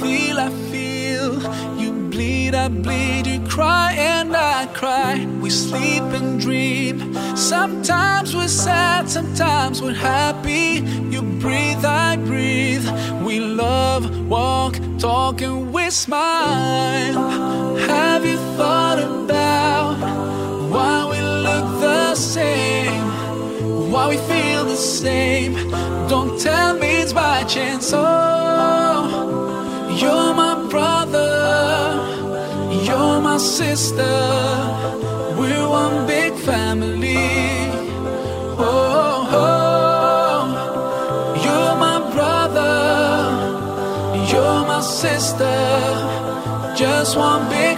feel, I feel. You bleed, I bleed. You cry, and I cry. We sleep and dream. Sometimes we're sad, sometimes we're happy. You breathe, I breathe. We love, walk, talk, and we smile. Have you thought about why we look the same? Why we feel the same? Don't tell me it's by chance. Oh, my sister. We're one big family. Oh, oh, you're my brother, you're my sister. Just one big